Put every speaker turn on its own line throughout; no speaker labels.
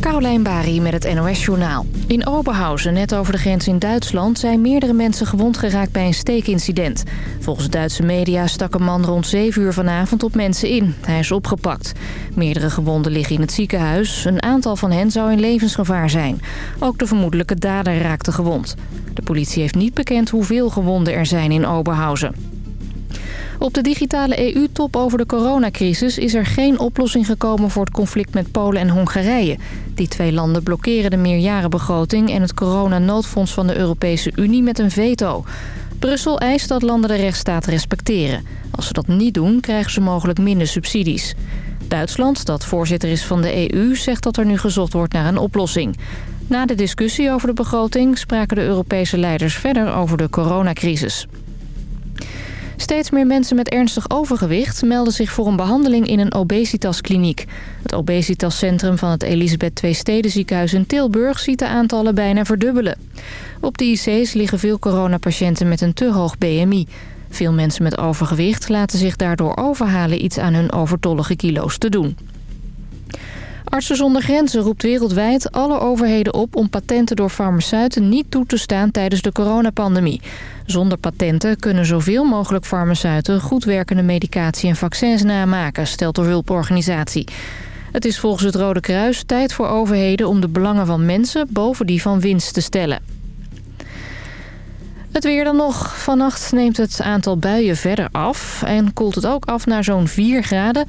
Carolijn Bari met het NOS Journaal. In Oberhausen, net over de grens in Duitsland... zijn meerdere mensen gewond geraakt bij een steekincident. Volgens Duitse media stak een man rond 7 uur vanavond op mensen in. Hij is opgepakt. Meerdere gewonden liggen in het ziekenhuis. Een aantal van hen zou in levensgevaar zijn. Ook de vermoedelijke dader raakte gewond. De politie heeft niet bekend hoeveel gewonden er zijn in Oberhausen. Op de digitale EU-top over de coronacrisis is er geen oplossing gekomen voor het conflict met Polen en Hongarije. Die twee landen blokkeren de meerjarenbegroting en het coronanoodfonds van de Europese Unie met een veto. Brussel eist dat landen de rechtsstaat respecteren. Als ze dat niet doen, krijgen ze mogelijk minder subsidies. Duitsland, dat voorzitter is van de EU, zegt dat er nu gezocht wordt naar een oplossing. Na de discussie over de begroting spraken de Europese leiders verder over de coronacrisis. Steeds meer mensen met ernstig overgewicht melden zich voor een behandeling in een obesitaskliniek. Het obesitascentrum van het Elisabeth II Stedenziekenhuis in Tilburg ziet de aantallen bijna verdubbelen. Op de IC's liggen veel coronapatiënten met een te hoog BMI. Veel mensen met overgewicht laten zich daardoor overhalen iets aan hun overtollige kilo's te doen. Artsen zonder Grenzen roept wereldwijd alle overheden op om patenten door farmaceuten niet toe te staan tijdens de coronapandemie. Zonder patenten kunnen zoveel mogelijk farmaceuten goed werkende medicatie en vaccins namaken, stelt de hulporganisatie. Het is volgens het Rode Kruis tijd voor overheden om de belangen van mensen boven die van winst te stellen. Het weer dan nog. Vannacht neemt het aantal buien verder af en koelt het ook af naar zo'n 4 graden.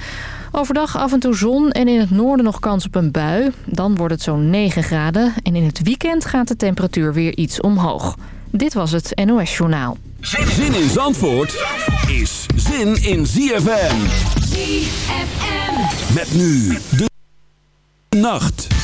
Overdag af en toe zon en in het noorden nog kans op een bui. Dan wordt het zo'n 9 graden en in het weekend gaat de temperatuur weer iets omhoog. Dit was het NOS Journaal.
Zin in Zandvoort is zin in ZFM.
ZFM.
Met nu de nacht.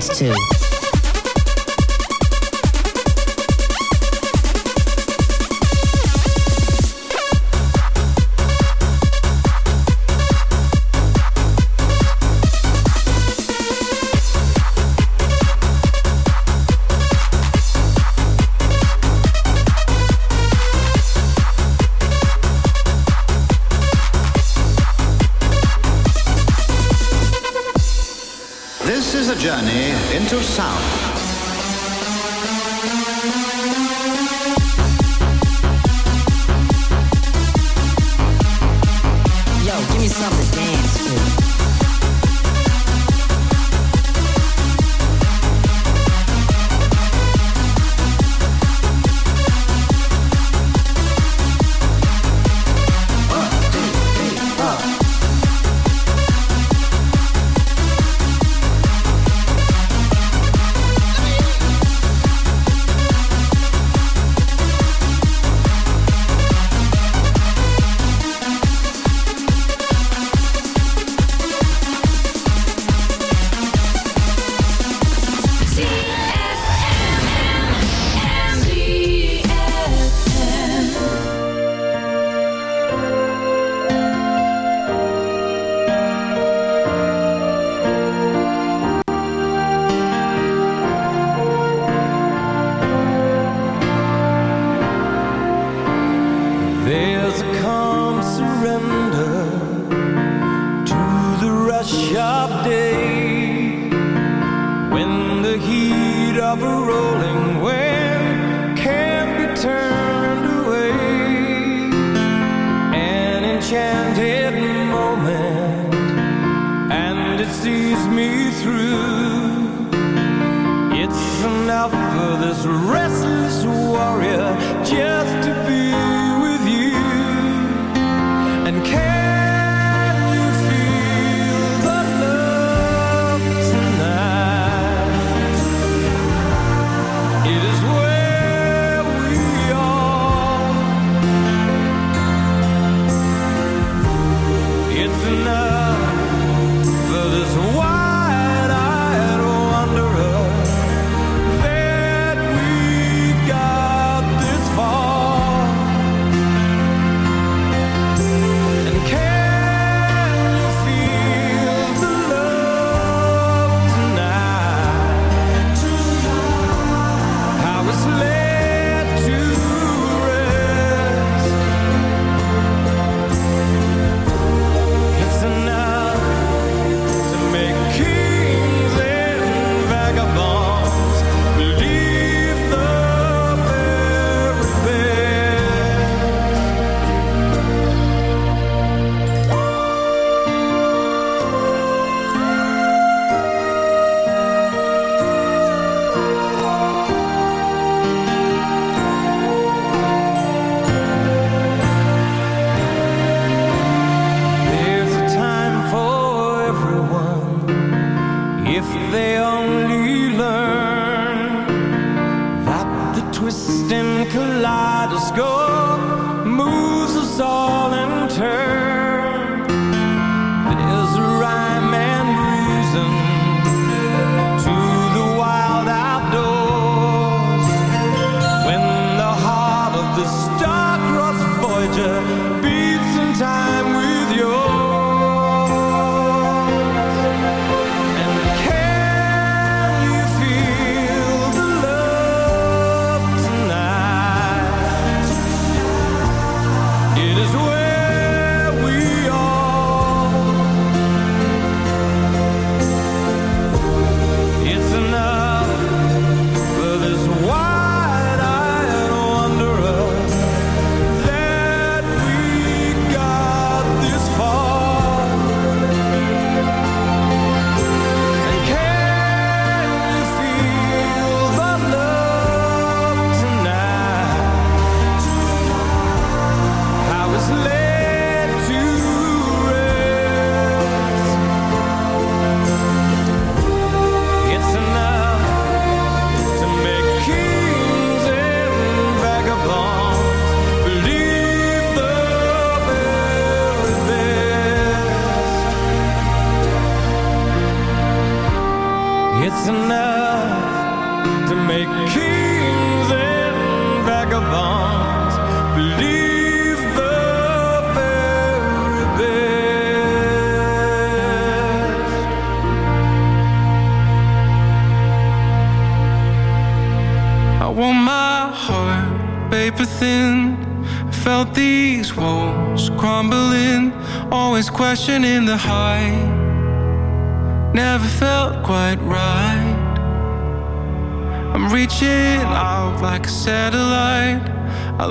Too. is a
journey into sound.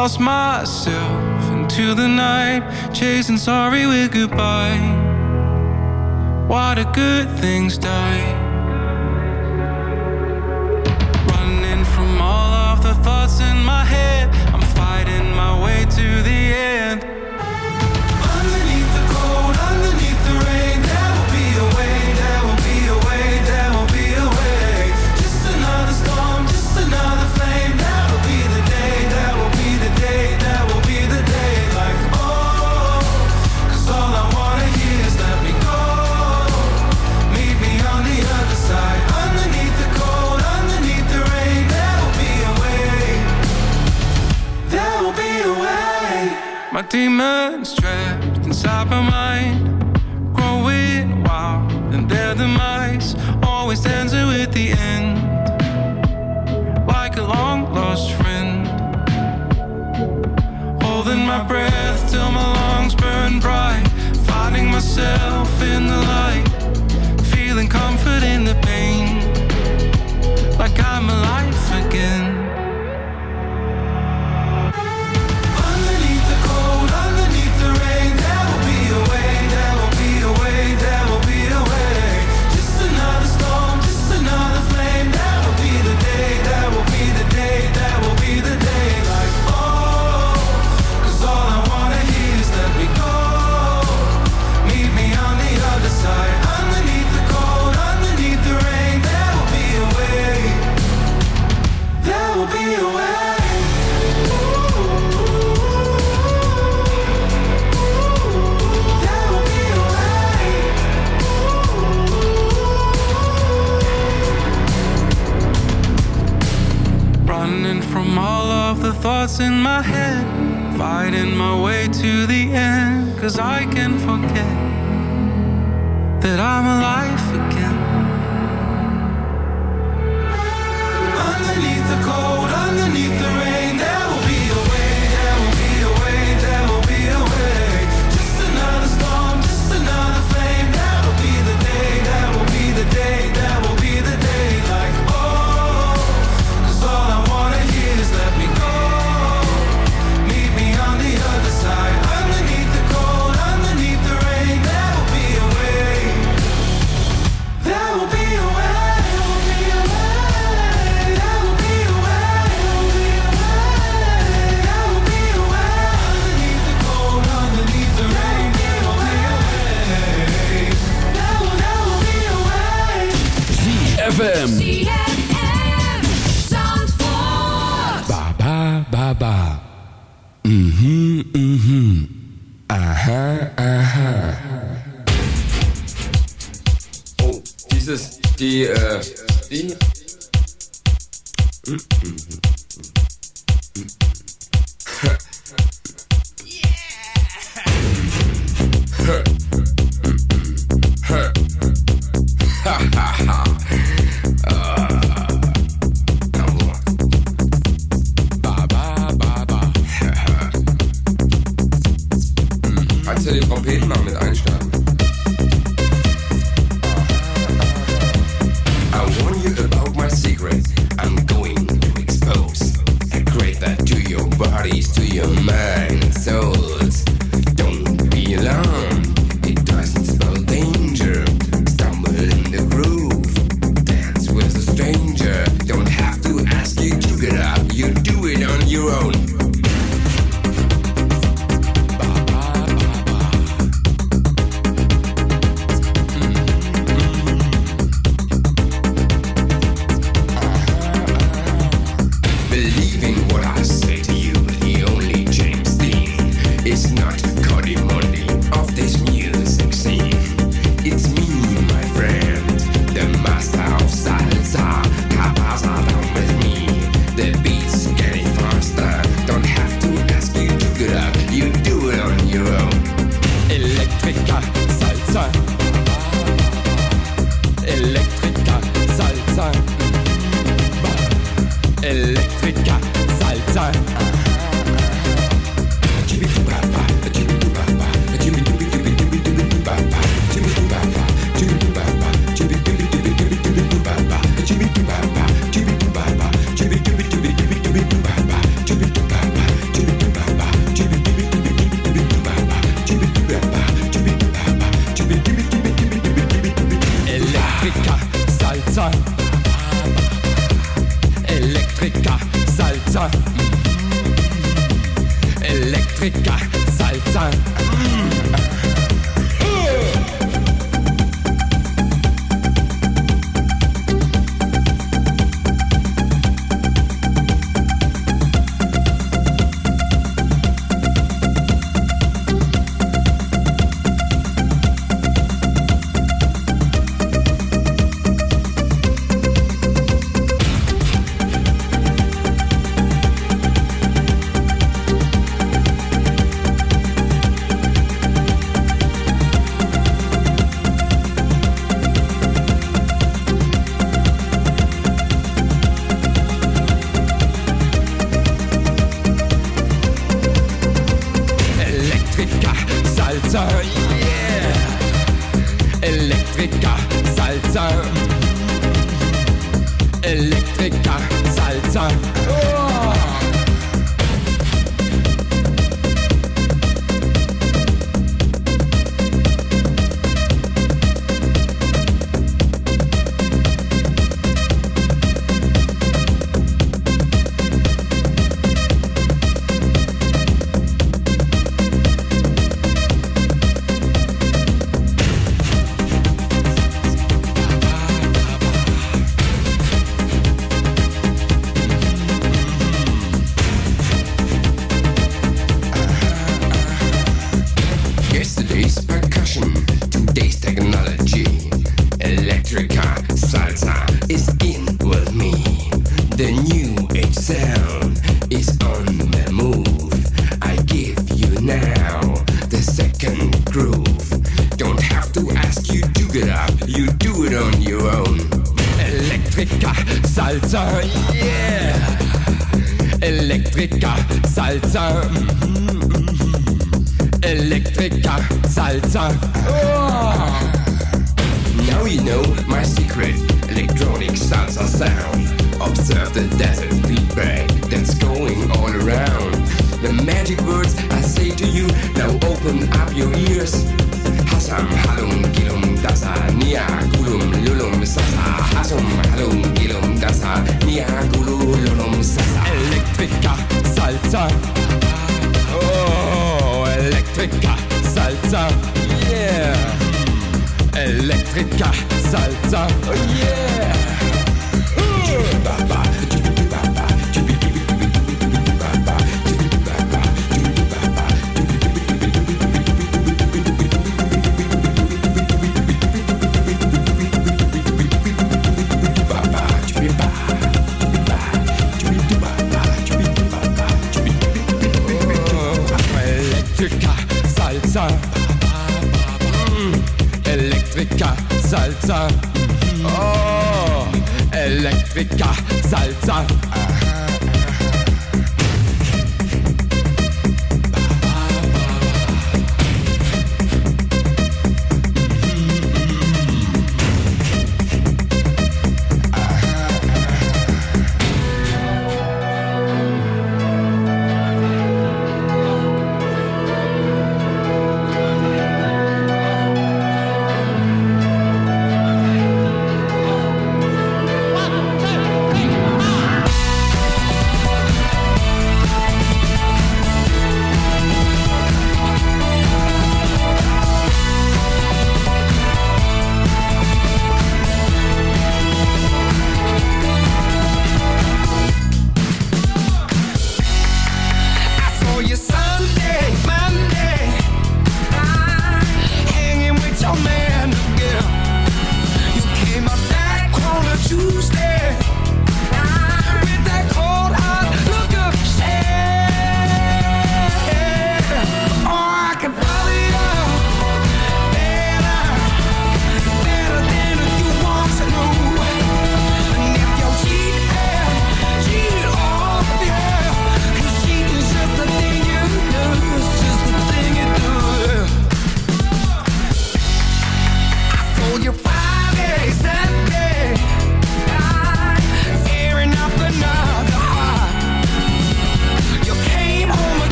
Lost myself into the night, chasing sorry with goodbye. What a good things die?
Salsa, yeah. Electrica Salsa. Electrica Salsa.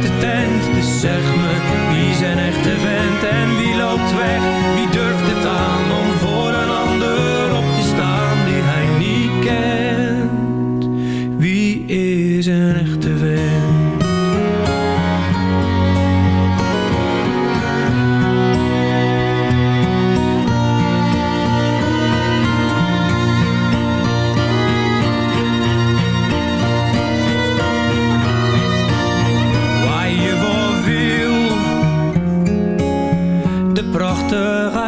de tent, dus zeg me wie zijn echte vent en wie loopt weg.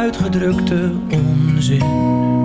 uitgedrukte onzin.